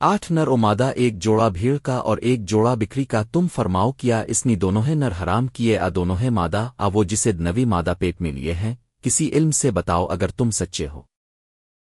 آٹھ نر و مادہ ایک جوڑا بھیڑ کا اور ایک جوڑا بکری کا، تم فرماؤ کیا اس نے دونوں نر حرام کیے، آ دونوں مادہ، آ وہ جسے نوی مادہ پیٹ میں لیے ہیں، کسی علم سے بتاؤ اگر تم سچے ہو۔